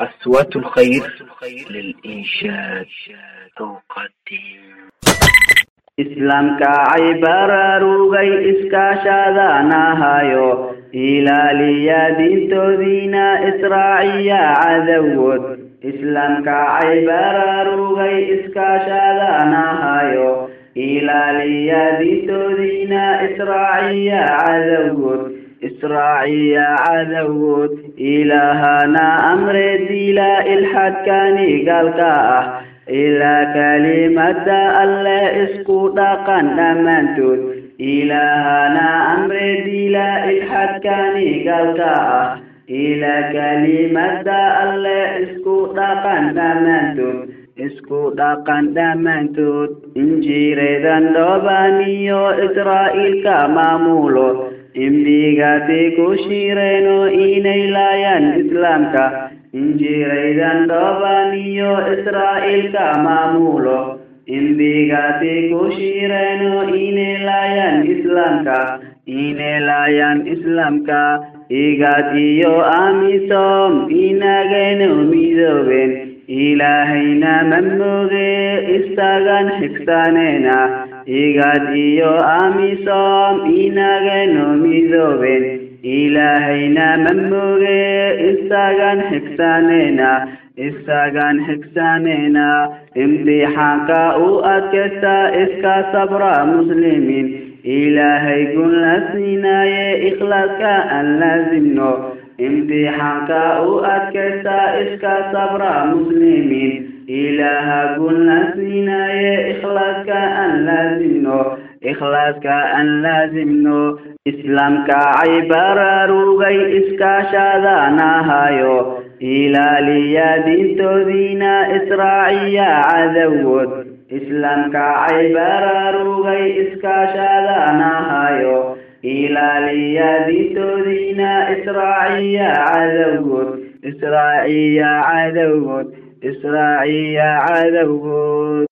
أصوات الخير للإنشاد. تقدم islaamka ay baraarugay iskaashadanahayo ilaaliya diintoodiina israaciya cadowgood islaamka ay baraarugay iskaashadanahayo ilaaliya diintoodiina israaciya cadowgood cadawood israaciya cadawood ilaahana amre diila ilxadkani gaalka ah ilaa kalimada alle isku dhaqan dhammaantood ilaahana amre diila ilxadkani gaalka ah ilaa kalimada alle isku dhaqan dhammaantood isku dhaqan dhammaantood injireedan dhoobaniyo israa'iilka maamulo imdhigaati ku shireeno inay laayaan islaamka injiraydan dhoobaniyo israa'iilka maamulo imbigaati ku shireeno inay laayaan islaamka inay laayaan islaamka igaad iyo amisom inagaynu midoobeen ilaahayna ma mooge istagan xigsaneena igaad iyo amisom inagaynu midoobeen ilaahayna ma mooge isagan xigsaneena isagan xigsaneena imtixaanka u adkaysta iska sabra muslimiin ilaahay gun la siinaaye ikhlaaska aan laazimno imtixaanka u adkaysta iska sabra muslimiin ilaaha gun la siinaaye ikhlaaska aan laazimno islaamka ay baraarugay iskaashadanahayo ilaaliya diintoodiina israaciya cadawood islaamka ay baraarugay iskaashadanahayo ilaaliya diintoodiina israaciya cadawood israaciya cadawood israaciya cadawood